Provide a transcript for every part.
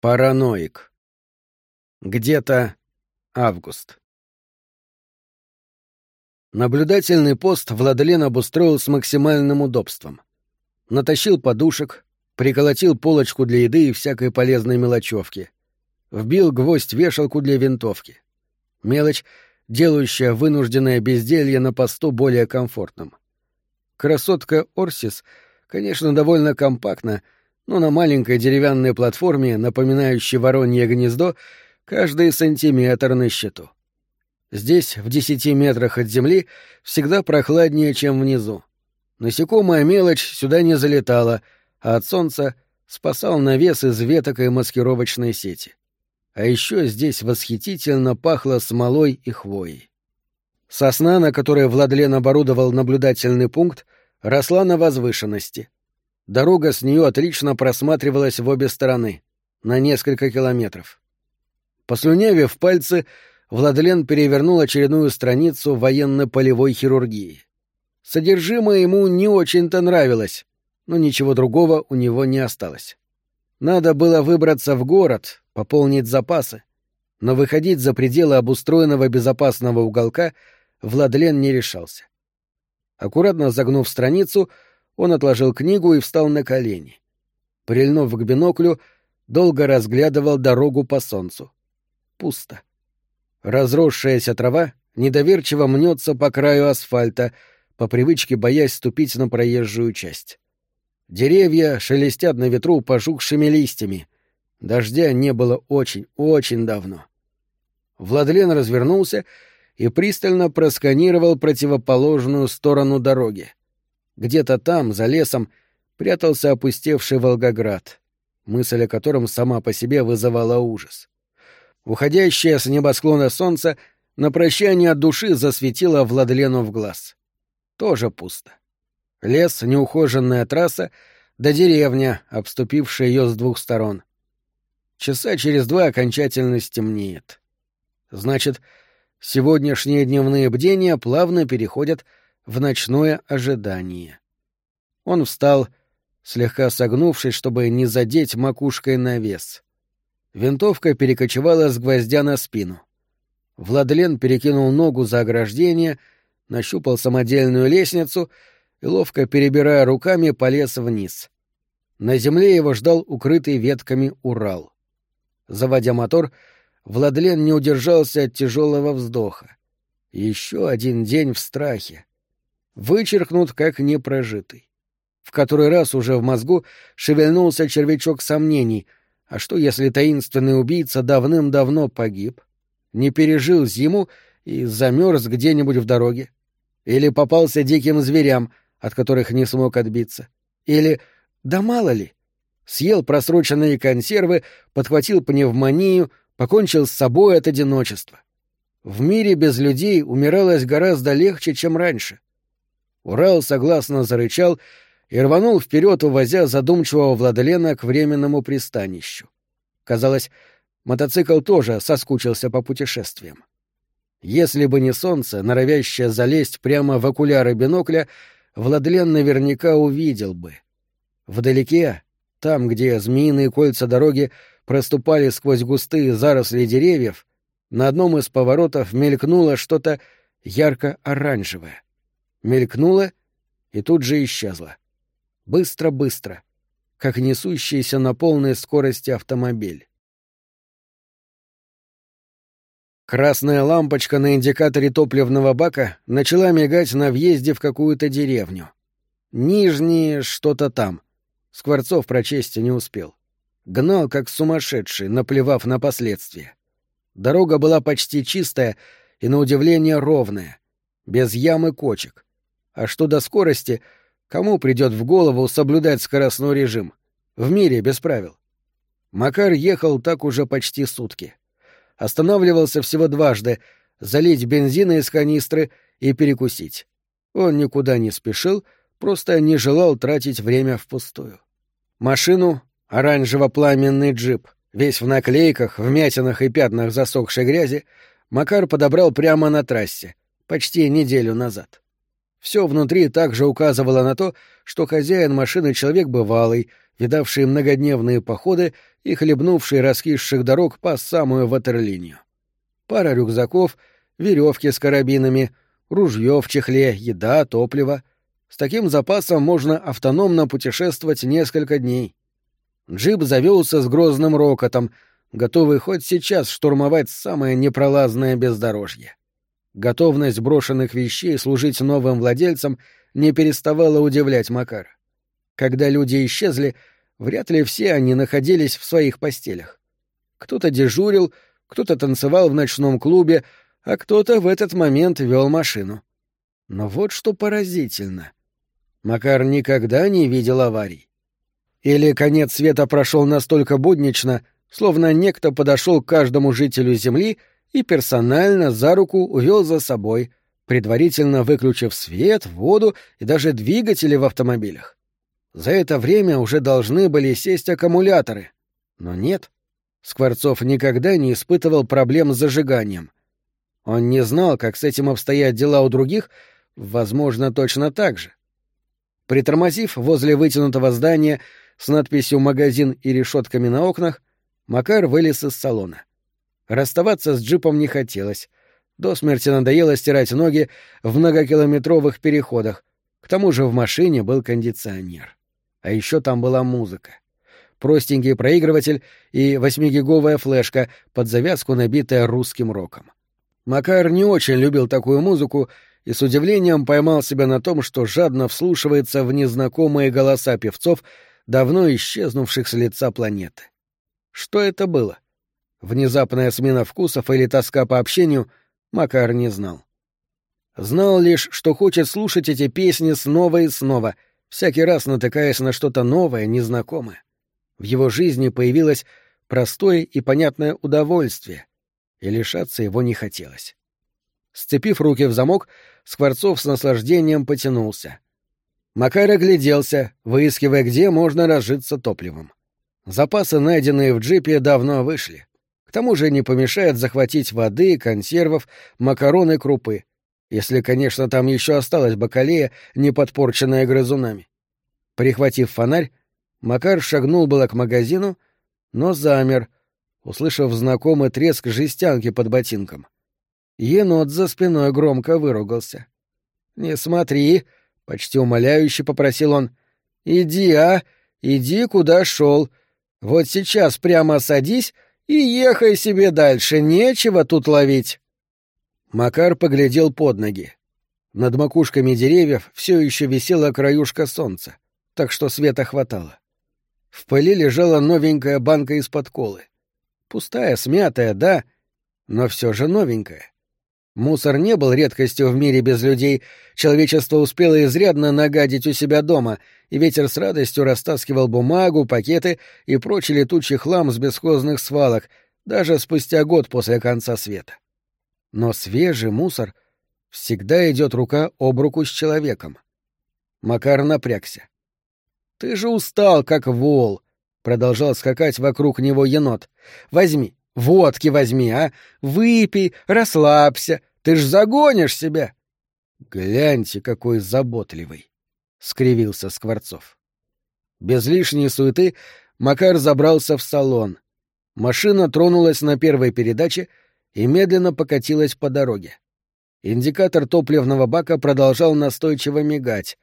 Параноик. Где-то август. Наблюдательный пост Владлен обустроил с максимальным удобством. Натащил подушек, приколотил полочку для еды и всякой полезной мелочевки. Вбил гвоздь вешалку для винтовки. Мелочь, делающая вынужденное безделье на посту более комфортным. Красотка Орсис, конечно, довольно компактна, но на маленькой деревянной платформе, напоминающей воронье гнездо, каждый сантиметр на счету. Здесь, в десяти метрах от земли, всегда прохладнее, чем внизу. Насекомая мелочь сюда не залетала, а от солнца спасал навес из веток и маскировочной сети. А еще здесь восхитительно пахло смолой и хвоей. Сосна, на которой Владлен оборудовал наблюдательный пункт, росла на возвышенности — Дорога с нее отлично просматривалась в обе стороны, на несколько километров. Послюнявив пальцы, Владлен перевернул очередную страницу военно-полевой хирургии. Содержимое ему не очень-то нравилось, но ничего другого у него не осталось. Надо было выбраться в город, пополнить запасы, но выходить за пределы обустроенного безопасного уголка Владлен не решался. Аккуратно загнув страницу, он отложил книгу и встал на колени. Прильнув к биноклю, долго разглядывал дорогу по солнцу. Пусто. Разросшаяся трава недоверчиво мнется по краю асфальта, по привычке боясь ступить на проезжую часть. Деревья шелестят на ветру пожухшими листьями. Дождя не было очень, очень давно. Владлен развернулся и пристально просканировал противоположную сторону дороги. Где-то там, за лесом, прятался опустевший Волгоград, мысль о котором сама по себе вызывала ужас. Уходящее с небосклона солнце на прощание от души засветило Владлену в глаз. Тоже пусто. Лес, неухоженная трасса, да деревня, обступившая ее с двух сторон. Часа через два окончательно стемнеет. Значит, сегодняшние дневные бдения плавно переходят в ночное ожидание. Он встал, слегка согнувшись, чтобы не задеть макушкой навес. Винтовка перекочевала с гвоздя на спину. Владлен перекинул ногу за ограждение, нащупал самодельную лестницу и, ловко перебирая руками, полез вниз. На земле его ждал укрытый ветками Урал. Заводя мотор, Владлен не удержался от тяжелого вздоха. Еще один день в страхе вычеркнут как непрожитый. В который раз уже в мозгу шевельнулся червячок сомнений, а что если таинственный убийца давным-давно погиб, не пережил зиму и замерз где-нибудь в дороге? Или попался диким зверям, от которых не смог отбиться? Или, да мало ли, съел просроченные консервы, подхватил пневмонию, покончил с собой от одиночества. В мире без людей умиралось гораздо легче, чем раньше. Урал согласно зарычал и рванул вперед, увозя задумчивого Владлена к временному пристанищу. Казалось, мотоцикл тоже соскучился по путешествиям. Если бы не солнце, норовящее залезть прямо в окуляры бинокля, Владлен наверняка увидел бы. Вдалеке, там, где змеиные кольца дороги проступали сквозь густые заросли деревьев, на одном из поворотов мелькнуло что-то ярко-оранжевое мелькнула и тут же исчезла. Быстро-быстро, как несущийся на полной скорости автомобиль. Красная лампочка на индикаторе топливного бака начала мигать на въезде в какую-то деревню. Нижние что-то там. Скворцов прочесть не успел. Гнал, как сумасшедший, наплевав на последствия. Дорога была почти чистая и, на удивление, ровная, без ямы кочек. А что до скорости, кому придет в голову соблюдать скоростной режим? В мире без правил. Макар ехал так уже почти сутки. Останавливался всего дважды — залить бензина из канистры и перекусить. Он никуда не спешил, просто не желал тратить время впустую. Машину, оранжево-пламенный джип, весь в наклейках, вмятинах и пятнах засохшей грязи, Макар подобрал прямо на трассе, почти неделю назад. Все внутри также указывало на то, что хозяин машины человек бывалый, видавший многодневные походы и хлебнувший раскисших дорог по самую ватерлинию. Пара рюкзаков, веревки с карабинами, ружье в чехле, еда, топливо. С таким запасом можно автономно путешествовать несколько дней. Джип завелся с грозным рокотом, готовый хоть сейчас штурмовать самое непролазное бездорожье. Готовность брошенных вещей служить новым владельцам не переставала удивлять Макара. Когда люди исчезли, вряд ли все они находились в своих постелях. Кто-то дежурил, кто-то танцевал в ночном клубе, а кто-то в этот момент вел машину. Но вот что поразительно. Макар никогда не видел аварий. Или конец света прошел настолько буднично, словно некто подошел к каждому жителю Земли и персонально за руку увел за собой, предварительно выключив свет, воду и даже двигатели в автомобилях. За это время уже должны были сесть аккумуляторы. Но нет. Скворцов никогда не испытывал проблем с зажиганием. Он не знал, как с этим обстоят дела у других, возможно, точно так же. Притормозив возле вытянутого здания с надписью «Магазин» и решетками на окнах, Макар вылез из салона. Расставаться с джипом не хотелось. До смерти надоело стирать ноги в многокилометровых переходах. К тому же в машине был кондиционер. А еще там была музыка. Простенький проигрыватель и восьмигиговая флешка, под завязку набитая русским роком. Макар не очень любил такую музыку и с удивлением поймал себя на том, что жадно вслушивается в незнакомые голоса певцов, давно исчезнувших с лица планеты. Что это было? Внезапная смена вкусов или тоска по общению Макар не знал. Знал лишь, что хочет слушать эти песни снова и снова, всякий раз натыкаясь на что-то новое, незнакомое. В его жизни появилось простое и понятное удовольствие, и лишаться его не хотелось. Сцепив руки в замок, Скворцов с наслаждением потянулся. Макар огляделся, выискивая, где можно разжиться топливом. Запасы, найденные в джипе, давно вышли. К тому же не помешает захватить воды, консервов, макароны, крупы. Если, конечно, там еще осталась бакалея, не подпорченная грызунами. Прихватив фонарь, Макар шагнул было к магазину, но замер, услышав знакомый треск жестянки под ботинком. Енот за спиной громко выругался. «Не смотри!» — почти умоляюще попросил он. «Иди, а! Иди, куда шел! Вот сейчас прямо садись и ехай себе дальше, нечего тут ловить. Макар поглядел под ноги. Над макушками деревьев все еще висела краюшка солнца, так что света хватало. В пыли лежала новенькая банка из-под колы. Пустая, смятая, да, но все же новенькая. Мусор не был редкостью в мире без людей, человечество успело изрядно нагадить у себя дома, и ветер с радостью растаскивал бумагу, пакеты и прочий летучий хлам с бесхозных свалок, даже спустя год после конца света. Но свежий мусор всегда идет рука об руку с человеком. Макар напрягся. «Ты же устал, как вол!» — продолжал скакать вокруг него енот. «Возьми, Водки возьми, а! Выпей, расслабься, ты ж загонишь себя!» «Гляньте, какой заботливый!» — скривился Скворцов. Без лишней суеты Макар забрался в салон. Машина тронулась на первой передаче и медленно покатилась по дороге. Индикатор топливного бака продолжал настойчиво мигать.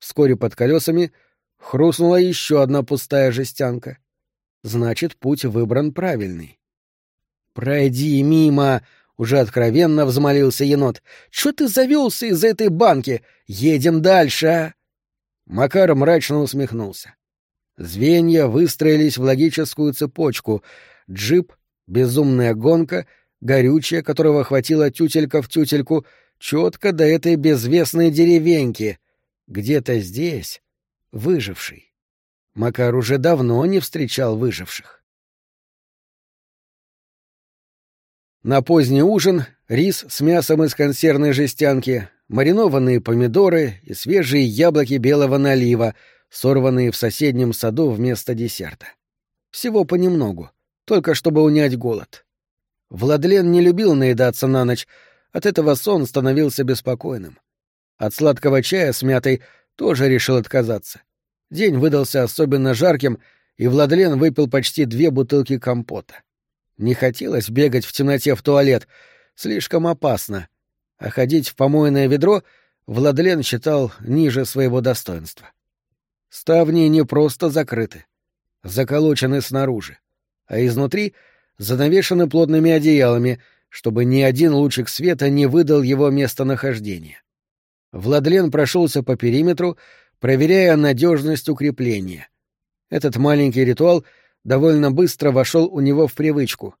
Вскоре под колесами хрустнула еще одна пустая жестянка. Значит, путь выбран правильный. «Пройди мимо!» — уже откровенно взмолился енот. «Чё ты завелся из этой банки? Едем дальше, а?» Макар мрачно усмехнулся. Звенья выстроились в логическую цепочку. Джип, безумная гонка, горючее, которого хватило тютелька в тютельку, четко до этой безвестной деревеньки. Где-то здесь выживший. Макар уже давно не встречал выживших. На поздний ужин рис с мясом из консервной жестянки, маринованные помидоры и свежие яблоки белого налива, сорванные в соседнем саду вместо десерта. Всего понемногу, только чтобы унять голод. Владлен не любил наедаться на ночь, от этого сон становился беспокойным. От сладкого чая с мятой тоже решил отказаться. День выдался особенно жарким, и Владлен выпил почти две бутылки компота. Не хотелось бегать в темноте в туалет, слишком опасно, а ходить в помойное ведро Владлен считал ниже своего достоинства. Ставни не просто закрыты, заколочены снаружи, а изнутри занавешены плотными одеялами, чтобы ни один лучик света не выдал его местонахождение. Владлен прошелся по периметру, проверяя надежность укрепления. Этот маленький ритуал довольно быстро вошел у него в привычку.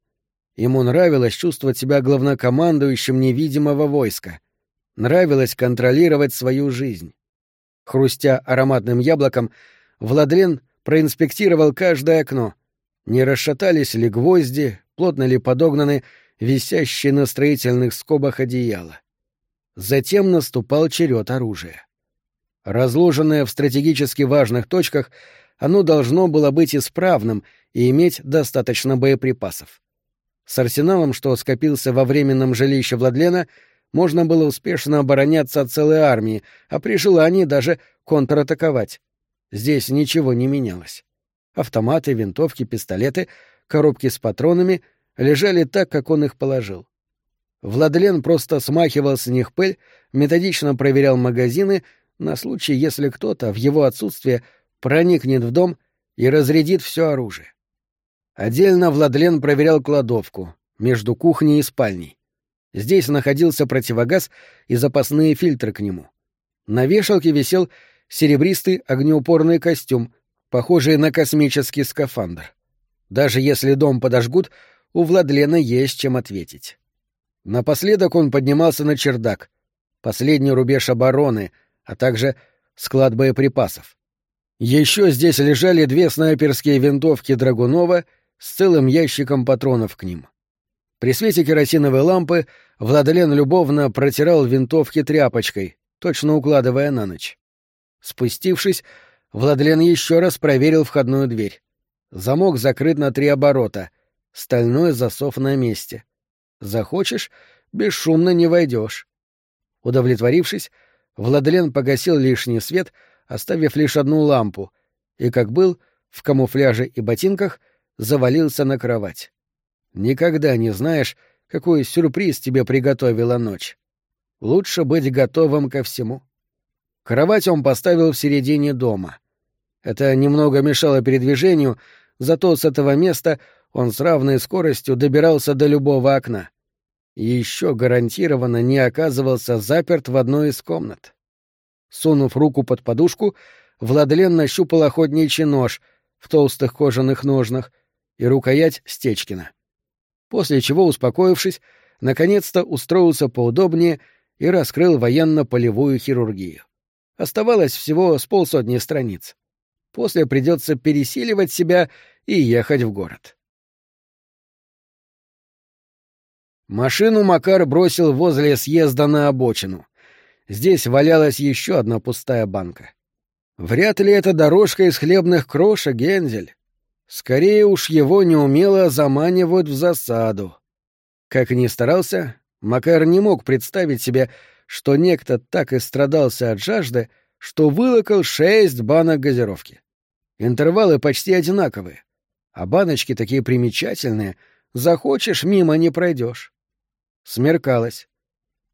Ему нравилось чувствовать себя главнокомандующим невидимого войска. Нравилось контролировать свою жизнь. Хрустя ароматным яблоком, Владлен проинспектировал каждое окно. Не расшатались ли гвозди, плотно ли подогнаны висящие на строительных скобах одеяла. Затем наступал черед оружия. Разложенное в стратегически важных точках, оно должно было быть исправным и иметь достаточно боеприпасов. С арсеналом, что скопился во временном жилище Владлена, можно было успешно обороняться от целой армии, а при желании даже контратаковать. Здесь ничего не менялось. Автоматы, винтовки, пистолеты, коробки с патронами лежали так, как он их положил. Владлен просто смахивал с них пыль, методично проверял магазины на случай, если кто-то в его отсутствие проникнет в дом и разрядит все оружие. Отдельно Владлен проверял кладовку между кухней и спальней. Здесь находился противогаз и запасные фильтры к нему. На вешалке висел серебристый огнеупорный костюм, похожий на космический скафандр. Даже если дом подожгут, у Владлена есть чем ответить. Напоследок он поднимался на чердак, последний рубеж обороны, а также склад боеприпасов. Еще здесь лежали две снайперские винтовки Драгунова с целым ящиком патронов к ним. При свете керосиновой лампы Владлен любовно протирал винтовки тряпочкой, точно укладывая на ночь. Спустившись, Владлен еще раз проверил входную дверь. Замок закрыт на три оборота, стальной засов на месте. Захочешь — бесшумно не войдешь. Удовлетворившись, Владлен погасил лишний свет, оставив лишь одну лампу, и, как был, в камуфляже и ботинках, завалился на кровать. Никогда не знаешь, какой сюрприз тебе приготовила ночь. Лучше быть готовым ко всему. Кровать он поставил в середине дома. Это немного мешало передвижению, зато с этого места он с равной скоростью добирался до любого окна. Еще гарантированно не оказывался заперт в одной из комнат. Сунув руку под подушку, Владлен нащупал охотничий нож в толстых кожаных ножнах и рукоять Стечкина. После чего, успокоившись, наконец-то устроился поудобнее и раскрыл военно-полевую хирургию. Оставалось всего с полсотни страниц. После придется пересиливать себя и ехать в город. Машину Макар бросил возле съезда на обочину. Здесь валялась еще одна пустая банка. Вряд ли это дорожка из хлебных крошек, Гензель. Скорее уж его неумело заманивают в засаду. Как ни старался, Макар не мог представить себе, что некто так и страдался от жажды, что вылокал шесть банок газировки. Интервалы почти одинаковые, а баночки такие примечательные, захочешь — мимо не пройдешь. Смеркалось,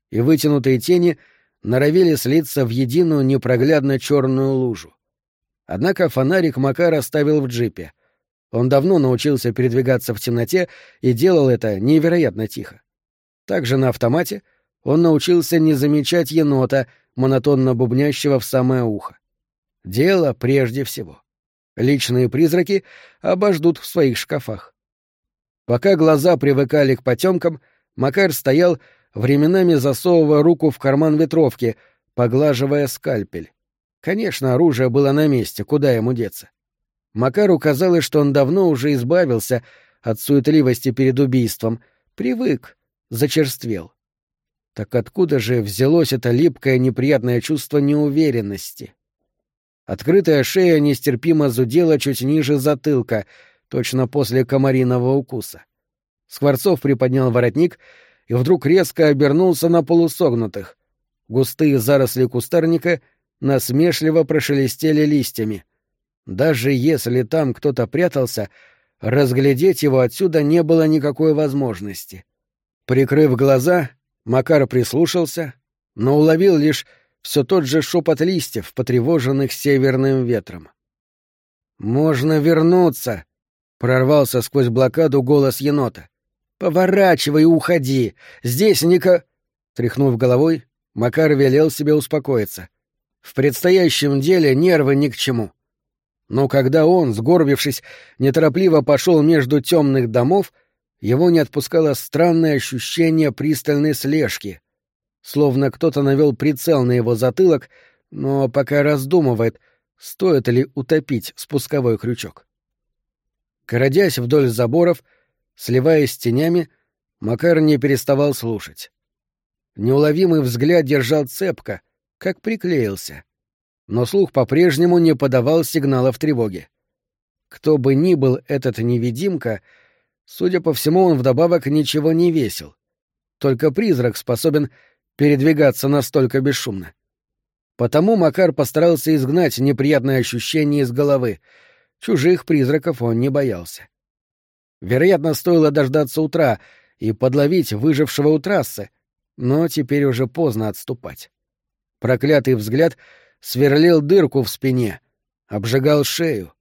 и вытянутые тени — норовили слиться в единую непроглядно черную лужу. Однако фонарик Макар оставил в джипе. Он давно научился передвигаться в темноте и делал это невероятно тихо. Также на автомате он научился не замечать енота, монотонно бубнящего в самое ухо. Дело прежде всего. Личные призраки обождут в своих шкафах. Пока глаза привыкали к потемкам, Макар стоял временами засовывая руку в карман ветровки, поглаживая скальпель. Конечно, оружие было на месте, куда ему деться. Макару казалось, что он давно уже избавился от суетливости перед убийством, привык, зачерствел. Так откуда же взялось это липкое неприятное чувство неуверенности? Открытая шея нестерпимо зудела чуть ниже затылка, точно после комариного укуса. Скворцов приподнял воротник — и вдруг резко обернулся на полусогнутых. Густые заросли кустарника насмешливо прошелестели листьями. Даже если там кто-то прятался, разглядеть его отсюда не было никакой возможности. Прикрыв глаза, Макар прислушался, но уловил лишь все тот же шепот листьев, потревоженных северным ветром. «Можно вернуться!» — прорвался сквозь блокаду голос енота. «Поворачивай и уходи! Здесь Ника...» Тряхнув головой, Макар велел себе успокоиться. В предстоящем деле нервы ни к чему. Но когда он, сгорбившись, неторопливо пошел между темных домов, его не отпускало странное ощущение пристальной слежки. Словно кто-то навел прицел на его затылок, но пока раздумывает, стоит ли утопить спусковой крючок. Городясь вдоль заборов, сливаясь с тенями, Макар не переставал слушать. Неуловимый взгляд держал цепко, как приклеился. Но слух по-прежнему не подавал сигналов тревоги. Кто бы ни был этот невидимка, судя по всему, он вдобавок ничего не весил. Только призрак способен передвигаться настолько бесшумно. Потому Макар постарался изгнать неприятное ощущение из головы. Чужих призраков он не боялся. Вероятно, стоило дождаться утра и подловить выжившего у трассы, но теперь уже поздно отступать. Проклятый взгляд сверлил дырку в спине, обжигал шею,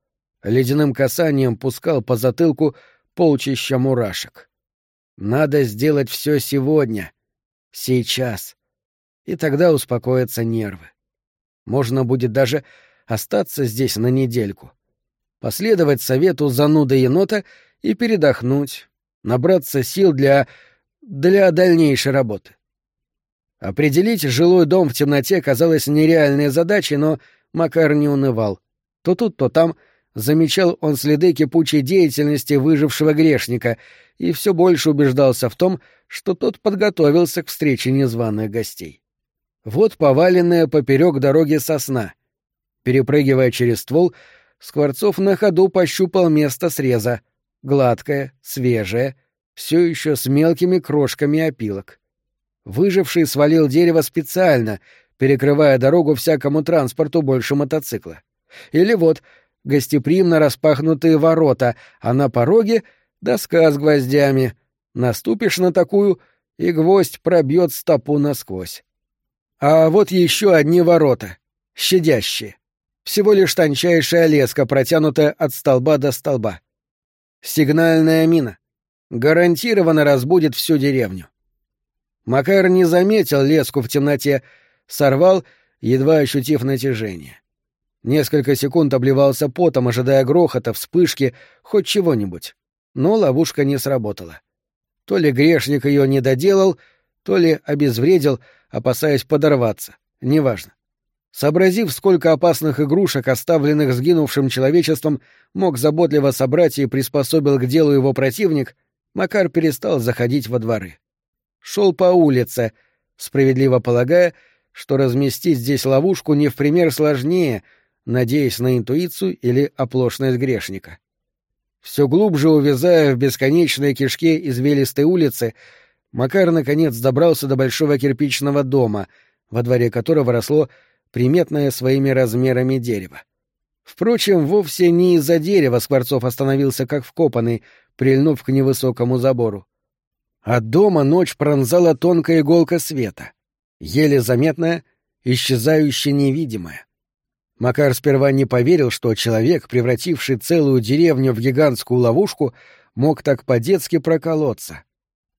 ледяным касанием пускал по затылку полчища мурашек. Надо сделать все сегодня, сейчас, и тогда успокоятся нервы. Можно будет даже остаться здесь на недельку, последовать совету зануда енота и передохнуть, набраться сил для... для дальнейшей работы. Определить жилой дом в темноте казалось нереальной задачей, но Макар не унывал. То тут, то там замечал он следы кипучей деятельности выжившего грешника и все больше убеждался в том, что тот подготовился к встрече незваных гостей. Вот поваленная поперек дороги сосна. Перепрыгивая через ствол, Скворцов на ходу пощупал место среза. Гладкое, свежее, все еще с мелкими крошками опилок. Выживший свалил дерево специально, перекрывая дорогу всякому транспорту больше мотоцикла. Или вот гостеприимно распахнутые ворота, а на пороге — доска с гвоздями. Наступишь на такую, и гвоздь пробьет стопу насквозь. А вот еще одни ворота, щадящие. Всего лишь тончайшая леска, протянутая от столба до столба. Сигнальная мина. Гарантированно разбудит всю деревню. Макар не заметил леску в темноте, сорвал, едва ощутив натяжение. Несколько секунд обливался потом, ожидая грохота, вспышки, хоть чего-нибудь. Но ловушка не сработала. То ли грешник ее не доделал, то ли обезвредил, опасаясь подорваться. Неважно. Сообразив, сколько опасных игрушек, оставленных сгинувшим человечеством, мог заботливо собрать и приспособил к делу его противник, Макар перестал заходить во дворы шел по улице, справедливо полагая, что разместить здесь ловушку не в пример сложнее, надеясь на интуицию или оплошность грешника. Все глубже увязая в бесконечной кишке извилистой улицы, Макар наконец добрался до большого кирпичного дома, во дворе которого росло приметное своими размерами дерево. Впрочем, вовсе не из-за дерева Скворцов остановился как вкопанный, прильнув к невысокому забору. От дома ночь пронзала тонкая иголка света, еле заметная, исчезающая невидимая. Макар сперва не поверил, что человек, превративший целую деревню в гигантскую ловушку, мог так по-детски проколоться.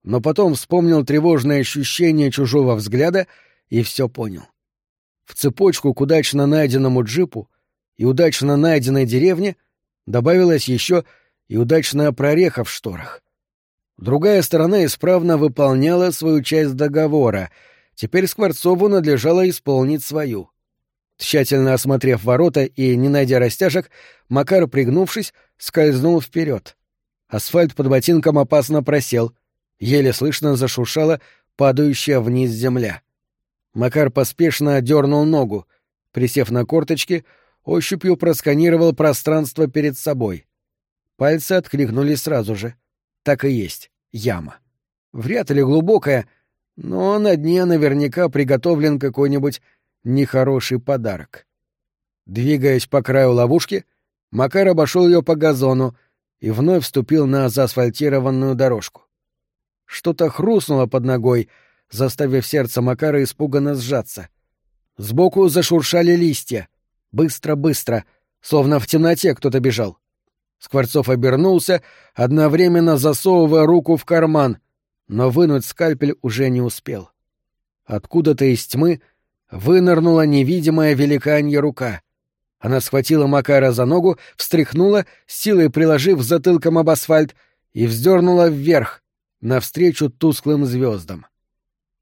Но потом вспомнил тревожное ощущение чужого взгляда и все понял. В цепочку к удачно найденному джипу и удачно найденной деревне добавилась еще и удачная прореха в шторах. Другая сторона исправно выполняла свою часть договора. Теперь Скворцову надлежало исполнить свою. Тщательно осмотрев ворота и не найдя растяжек, Макар, пригнувшись, скользнул вперед. Асфальт под ботинком опасно просел. Еле слышно зашуршала падающая вниз земля. Макар поспешно дернул ногу. Присев на корточки, ощупью просканировал пространство перед собой. Пальцы откликнулись сразу же — так и есть яма. Вряд ли глубокая, но на дне наверняка приготовлен какой-нибудь нехороший подарок. Двигаясь по краю ловушки, Макар обошел ее по газону и вновь вступил на заасфальтированную дорожку. Что-то хрустнуло под ногой, заставив сердце Макара испуганно сжаться. Сбоку зашуршали листья. Быстро-быстро, словно в темноте кто-то бежал. Скворцов обернулся, одновременно засовывая руку в карман, но вынуть скальпель уже не успел. Откуда-то из тьмы вынырнула невидимая великанья рука. Она схватила Макара за ногу, встряхнула, силой приложив затылком об асфальт, и вздернула вверх, навстречу тусклым звездам.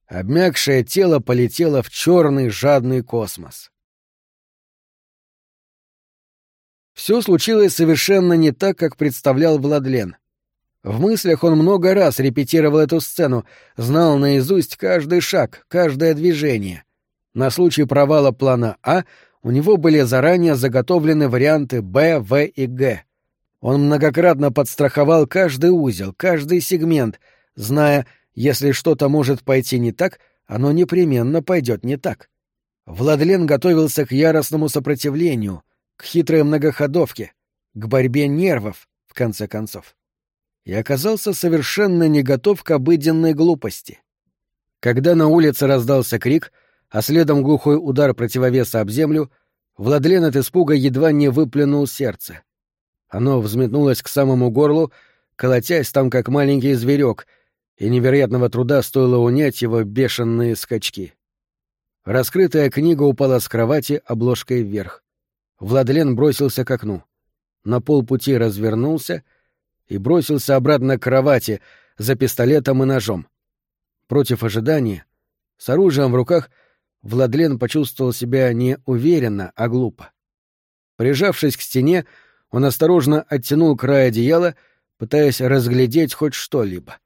Обмякшее тело полетело в черный жадный космос. Все случилось совершенно не так, как представлял Владлен. В мыслях он много раз репетировал эту сцену, знал наизусть каждый шаг, каждое движение. На случай провала плана А у него были заранее заготовлены варианты Б, В и Г. Он многократно подстраховал каждый узел, каждый сегмент, зная, если что-то может пойти не так, оно непременно пойдет не так. Владлен готовился к яростному сопротивлению — к хитрой многоходовке, к борьбе нервов, в конце концов. И оказался совершенно не готов к обыденной глупости. Когда на улице раздался крик, а следом глухой удар противовеса об землю, Владлен от испуга едва не выплюнул сердце. Оно взметнулось к самому горлу, колотясь там, как маленький зверек, и невероятного труда стоило унять его бешеные скачки. Раскрытая книга упала с кровати обложкой вверх. Владлен бросился к окну. На полпути развернулся и бросился обратно к кровати за пистолетом и ножом. Против ожидания, с оружием в руках, Владлен почувствовал себя не уверенно, а глупо. Прижавшись к стене, он осторожно оттянул край одеяла, пытаясь разглядеть хоть что-либо.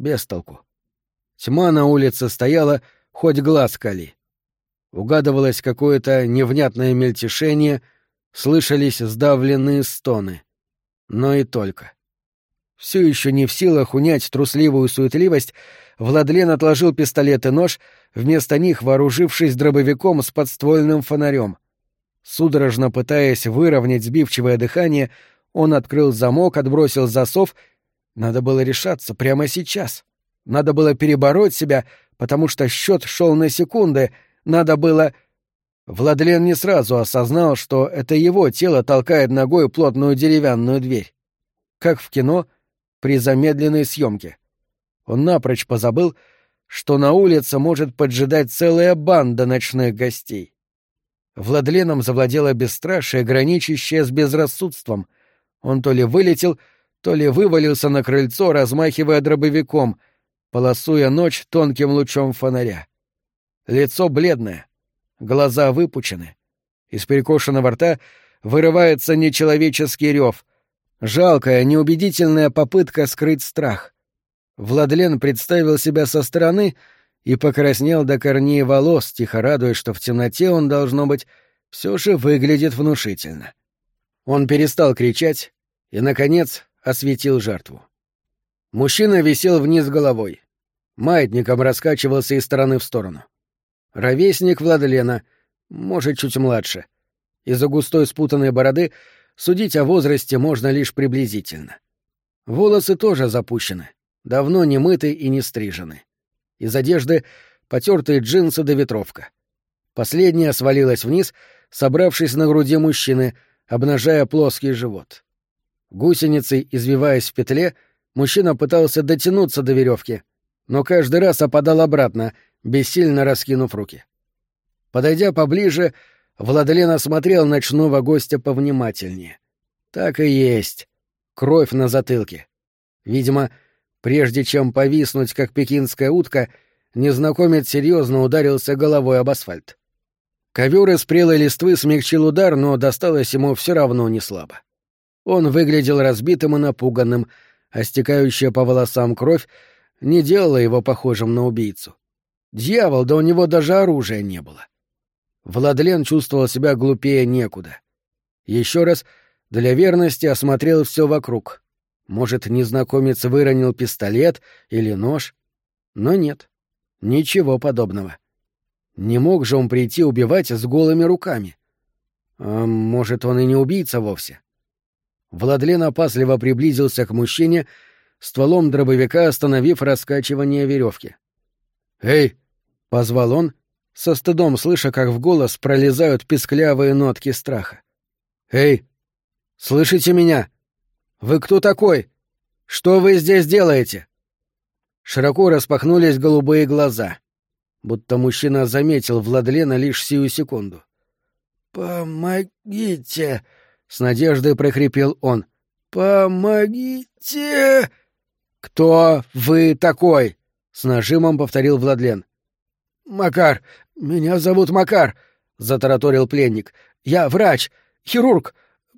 Без толку. Тьма на улице стояла, хоть глаз кали. Угадывалось какое-то невнятное мельтешение, слышались сдавленные стоны. Но и только. Все еще не в силах унять трусливую суетливость, Владлен отложил пистолет и нож, вместо них вооружившись дробовиком с подствольным фонарем. Судорожно пытаясь выровнять сбивчивое дыхание, он открыл замок, отбросил засов. Надо было решаться прямо сейчас. Надо было перебороть себя, потому что счет шел на секунды — надо было... Владлен не сразу осознал, что это его тело толкает ногой плотную деревянную дверь. Как в кино при замедленной съемке. Он напрочь позабыл, что на улице может поджидать целая банда ночных гостей. Владленом завладело бесстрашие, граничащее с безрассудством. Он то ли вылетел, то ли вывалился на крыльцо, размахивая дробовиком, полосуя ночь тонким лучом фонаря. Лицо бледное, глаза выпучены. Из перекошенного рта вырывается нечеловеческий рев. Жалкая, неубедительная попытка скрыть страх. Владлен представил себя со стороны и покраснел до корней волос, тихо радуясь, что в темноте он, должно быть, все же выглядит внушительно. Он перестал кричать и, наконец, осветил жертву. Мужчина висел вниз головой. Маятником раскачивался из стороны в сторону. Ровесник Владлена, может, чуть младше. Из-за густой спутанной бороды судить о возрасте можно лишь приблизительно. Волосы тоже запущены, давно не мыты и не стрижены. Из одежды потертые джинсы до ветровка. Последняя свалилась вниз, собравшись на груди мужчины, обнажая плоский живот. Гусеницей, извиваясь в петле, мужчина пытался дотянуться до веревки, но каждый раз опадал обратно — бессильно раскинув руки. Подойдя поближе, Владлен осмотрел ночного гостя повнимательнее. Так и есть. Кровь на затылке. Видимо, прежде чем повиснуть, как пекинская утка, незнакомец серьезно ударился головой об асфальт. Ковер из прелой листвы смягчил удар, но досталось ему все равно не слабо. Он выглядел разбитым и напуганным, а стекающая по волосам кровь не делала его похожим на убийцу. Дьявол, да у него даже оружия не было. Владлен чувствовал себя глупее некуда. Еще раз для верности осмотрел все вокруг. Может, незнакомец выронил пистолет или нож? Но нет, ничего подобного. Не мог же он прийти убивать с голыми руками. А может, он и не убийца вовсе? Владлен опасливо приблизился к мужчине, стволом дробовика остановив раскачивание веревки. «Эй!» — позвал он, со стыдом слыша, как в голос пролезают песклявые нотки страха. «Эй! Слышите меня? Вы кто такой? Что вы здесь делаете?» Широко распахнулись голубые глаза, будто мужчина заметил Владлена лишь сию секунду. «Помогите!» — с надеждой прохрипел он. «Помогите!» «Кто вы такой?» — с нажимом повторил Владлен. «Макар! Меня зовут Макар!» — затараторил пленник. «Я врач, хирург.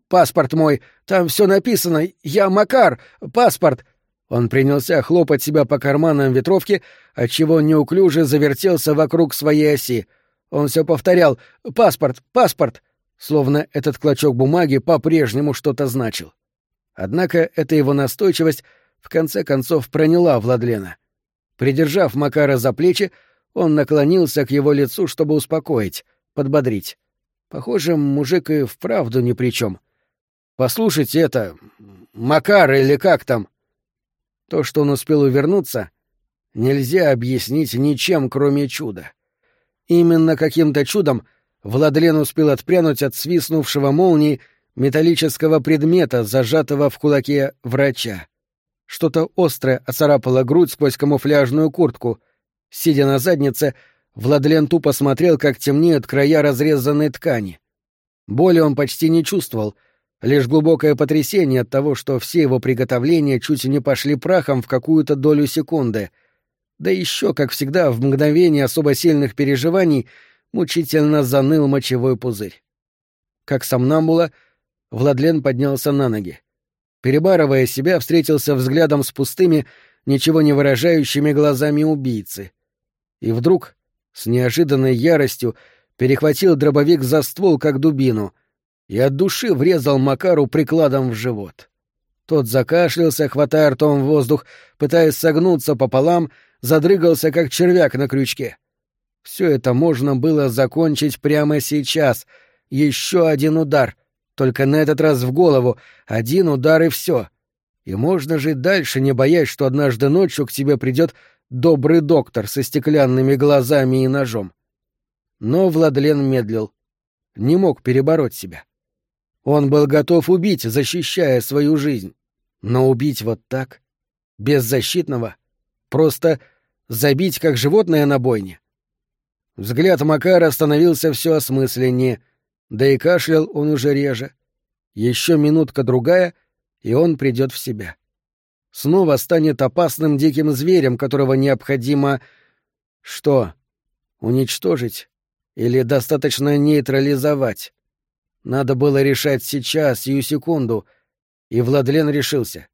Паспорт мой, там все написано. Я Макар, паспорт!» Он принялся хлопать себя по карманам ветровки, отчего неуклюже завертелся вокруг своей оси. Он все повторял «Паспорт! Паспорт!» Словно этот клочок бумаги по-прежнему что-то значил. Однако эта его настойчивость в конце концов проняла Владлена. Придержав Макара за плечи, он наклонился к его лицу, чтобы успокоить, подбодрить. Похоже, мужик и вправду ни при чем. «Послушайте это... Макар или как там?» То, что он успел увернуться, нельзя объяснить ничем, кроме чуда. Именно каким-то чудом Владлен успел отпрянуть от свистнувшего молнии металлического предмета, зажатого в кулаке врача. Что-то острое оцарапало грудь сквозь камуфляжную куртку. Сидя на заднице, Владлен тупо смотрел, как темнеют края разрезанной ткани. Боли он почти не чувствовал, лишь глубокое потрясение от того, что все его приготовления чуть не пошли прахом в какую-то долю секунды. Да еще, как всегда, в мгновение особо сильных переживаний мучительно заныл мочевой пузырь. Как сомнамбула, Владлен поднялся на ноги перебарывая себя, встретился взглядом с пустыми, ничего не выражающими глазами убийцы. И вдруг, с неожиданной яростью, перехватил дробовик за ствол, как дубину, и от души врезал Макару прикладом в живот. Тот закашлялся, хватая ртом воздух, пытаясь согнуться пополам, задрыгался, как червяк на крючке. Все это можно было закончить прямо сейчас. Еще один удар — только на этот раз в голову, один удар и все. И можно жить дальше, не боясь, что однажды ночью к тебе придет добрый доктор со стеклянными глазами и ножом. Но Владлен медлил. Не мог перебороть себя. Он был готов убить, защищая свою жизнь. Но убить вот так, беззащитного, просто забить как животное на бойне. Взгляд Макара становился все осмысленнее — да и кашлял он уже реже. Еще минутка-другая, и он придет в себя. Снова станет опасным диким зверем, которого необходимо... Что? Уничтожить? Или достаточно нейтрализовать? Надо было решать сейчас, сию секунду. И Владлен решился.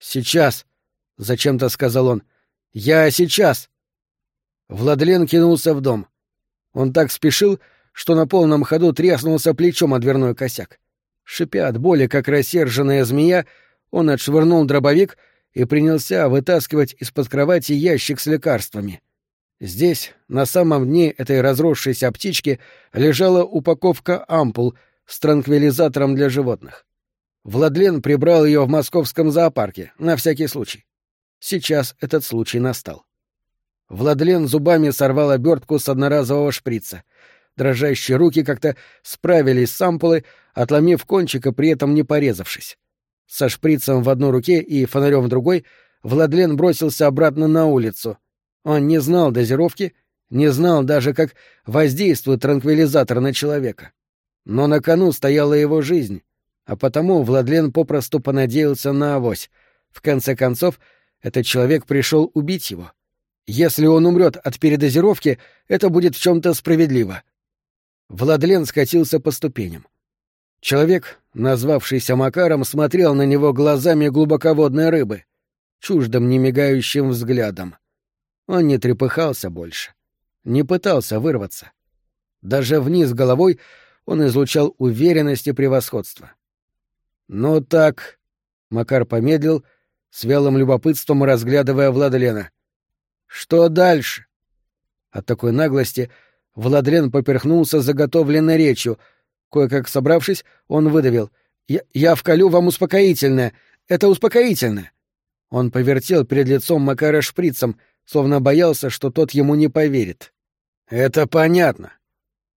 «Сейчас», — зачем-то сказал он. «Я сейчас». Владлен кинулся в дом. Он так спешил, что на полном ходу треснулся плечом о дверной косяк. Шипя от боли, как рассерженная змея, он отшвырнул дробовик и принялся вытаскивать из-под кровати ящик с лекарствами. Здесь, на самом дне этой разросшейся птички, лежала упаковка ампул с транквилизатором для животных. Владлен прибрал ее в московском зоопарке, на всякий случай. Сейчас этот случай настал. Владлен зубами сорвал обертку с одноразового шприца — Дрожащие руки как-то справились с ампулой, отломив кончика, при этом не порезавшись. Со шприцем в одной руке и фонарем в другой Владлен бросился обратно на улицу. Он не знал дозировки, не знал даже, как воздействует транквилизатор на человека. Но на кону стояла его жизнь, а потому Владлен попросту понадеялся на авось. В конце концов, этот человек пришел убить его. Если он умрет от передозировки, это будет в чем-то справедливо. Владлен скатился по ступеням. Человек, назвавшийся Макаром, смотрел на него глазами глубоководной рыбы, чуждым немигающим взглядом. Он не трепыхался больше, не пытался вырваться. Даже вниз головой он излучал уверенность и превосходство. «Ну так...» — Макар помедлил, с вялым любопытством разглядывая Владлена. «Что дальше?» От такой наглости — Владлен поперхнулся заготовленной речью. Кое-как собравшись, он выдавил. «Я, я вколю вам успокоительное. Это успокоительное». Он повертел перед лицом Макара шприцем, словно боялся, что тот ему не поверит. «Это понятно.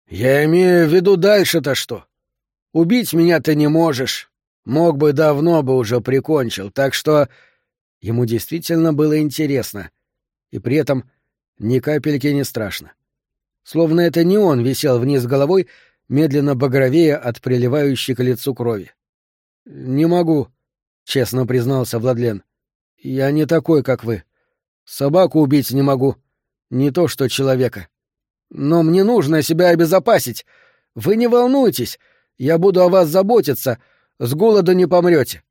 Я имею в виду дальше-то что? Убить меня ты не можешь. Мог бы давно бы уже прикончил, так что...» Ему действительно было интересно. И при этом ни капельки не страшно. Словно это не он висел вниз головой, медленно багровея от приливающей к лицу крови. «Не могу», — честно признался Владлен. «Я не такой, как вы. Собаку убить не могу. Не то что человека. Но мне нужно себя обезопасить. Вы не волнуйтесь. Я буду о вас заботиться. С голоду не помрете».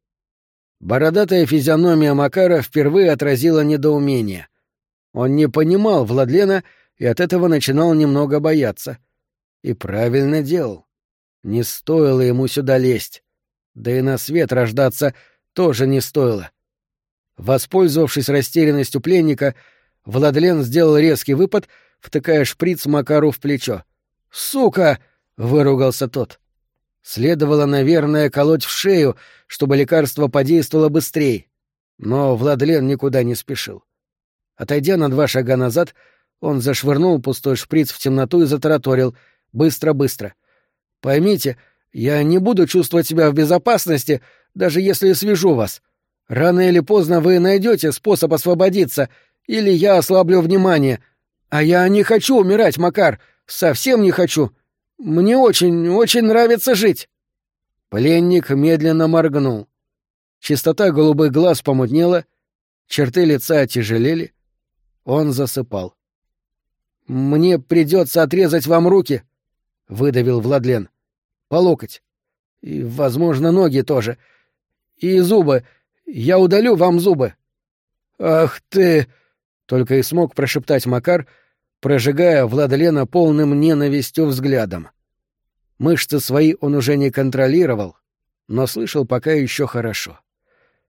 Бородатая физиономия Макара впервые отразила недоумение. Он не понимал Владлена и от этого начинал немного бояться. И правильно делал. Не стоило ему сюда лезть. Да и на свет рождаться тоже не стоило. Воспользовавшись растерянностью пленника, Владлен сделал резкий выпад, втыкая шприц Макару в плечо. «Сука!» — выругался тот. Следовало, наверное, колоть в шею, чтобы лекарство подействовало быстрее. Но Владлен никуда не спешил. Отойдя на два шага назад, он зашвырнул пустой шприц в темноту и затараторил. «Быстро-быстро. Поймите, я не буду чувствовать себя в безопасности, даже если свяжу вас. Рано или поздно вы найдете способ освободиться, или я ослаблю внимание. А я не хочу умирать, Макар, совсем не хочу. Мне очень, очень нравится жить». Пленник медленно моргнул. Чистота голубых глаз помутнела, черты лица отяжелели. Он засыпал. «Мне придется отрезать вам руки», — выдавил Владлен. «По локоть. И, возможно, ноги тоже. И зубы. Я удалю вам зубы». «Ах ты!» — только и смог прошептать Макар, прожигая Владлена полным ненавистью взглядом. Мышцы свои он уже не контролировал, но слышал пока еще хорошо.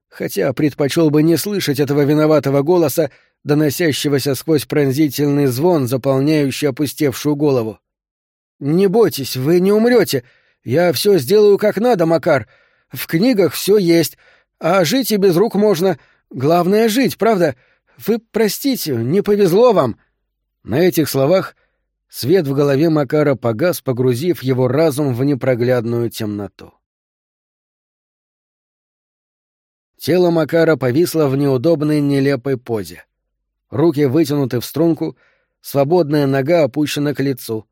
Хотя предпочел бы не слышать этого виноватого голоса, доносящегося сквозь пронзительный звон, заполняющий опустевшую голову. «Не бойтесь, вы не умрете. Я все сделаю как надо, Макар. В книгах все есть, а жить и без рук можно. Главное — жить, правда? Вы простите, не повезло вам». На этих словах свет в голове Макара погас, погрузив его разум в непроглядную темноту. Тело Макара повисло в неудобной нелепой позе. Руки вытянуты в струнку, свободная нога опущена к лицу.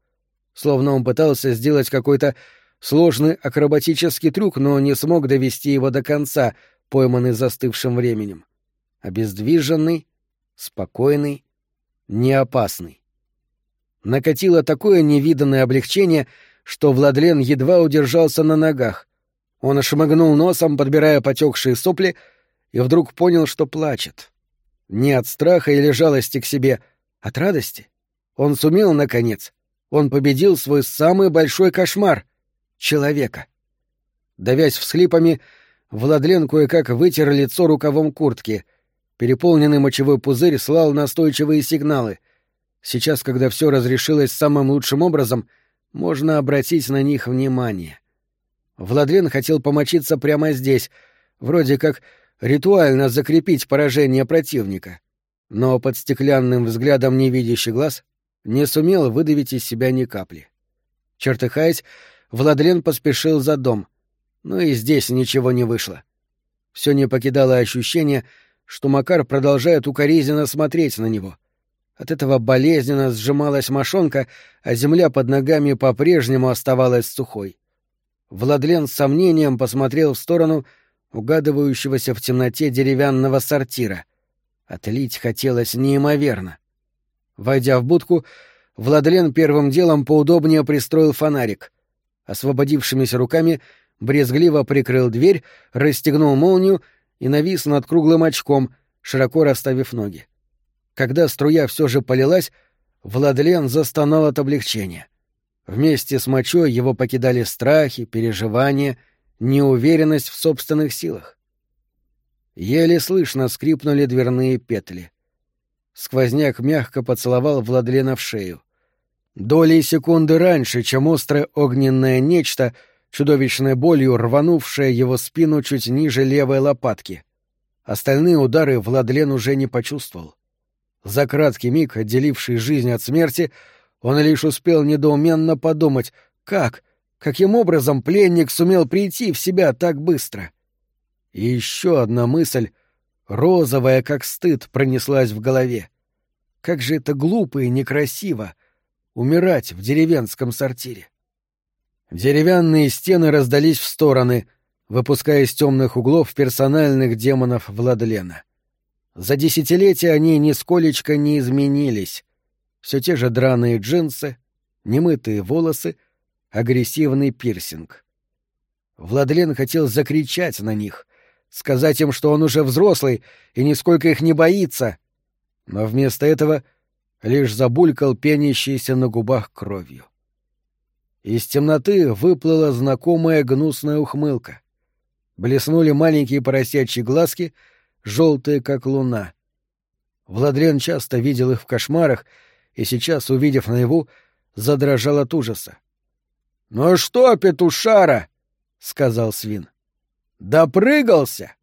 Словно он пытался сделать какой-то сложный акробатический трюк, но не смог довести его до конца, пойманный застывшим временем. Обездвиженный, спокойный, неопасный. Накатило такое невиданное облегчение, что Владлен едва удержался на ногах. Он ошмыгнул носом, подбирая потекшие сопли, и вдруг понял, что плачет. Не от страха или жалости к себе, от радости. Он сумел, наконец. Он победил свой самый большой кошмар — человека. Давясь всхлипами, Владлен кое-как вытер лицо рукавом куртки. Переполненный мочевой пузырь слал настойчивые сигналы. Сейчас, когда все разрешилось самым лучшим образом, можно обратить на них внимание. Владлен хотел помочиться прямо здесь, вроде как ритуально закрепить поражение противника, но под стеклянным взглядом невидящий глаз не сумел выдавить из себя ни капли. Чертыхаясь, Владлен поспешил за дом, но и здесь ничего не вышло. Все не покидало ощущение, что Макар продолжает укоризненно смотреть на него. От этого болезненно сжималась мошонка, а земля под ногами по-прежнему оставалась сухой. Владлен с сомнением посмотрел в сторону — угадывающегося в темноте деревянного сортира. Отлить хотелось неимоверно. Войдя в будку, Владлен первым делом поудобнее пристроил фонарик. Освободившимися руками брезгливо прикрыл дверь, расстегнул молнию и навис над круглым очком, широко расставив ноги. Когда струя все же полилась, Владлен застонал от облегчения. Вместе с мочой его покидали страхи, переживания — неуверенность в собственных силах. Еле слышно скрипнули дверные петли. Сквозняк мягко поцеловал Владлена в шею. Долей секунды раньше, чем острое огненное нечто, чудовищной болью рванувшее его спину чуть ниже левой лопатки. Остальные удары Владлен уже не почувствовал. За краткий миг, отделивший жизнь от смерти, он лишь успел недоуменно подумать, как, каким образом пленник сумел прийти в себя так быстро. И еще одна мысль, розовая как стыд, пронеслась в голове. Как же это глупо и некрасиво — умирать в деревенском сортире. Деревянные стены раздались в стороны, выпуская из темных углов персональных демонов Владлена. За десятилетия они нисколечко не изменились. Все те же драные джинсы, немытые волосы, агрессивный пирсинг. Владлен хотел закричать на них, сказать им, что он уже взрослый и нисколько их не боится, но вместо этого лишь забулькал пенящийся на губах кровью. Из темноты выплыла знакомая гнусная ухмылка. Блеснули маленькие поросячьи глазки, желтые, как луна. Владлен часто видел их в кошмарах, и сейчас, увидев наяву, задрожал от ужаса. — Ну что, петушара? — сказал свин. — Допрыгался?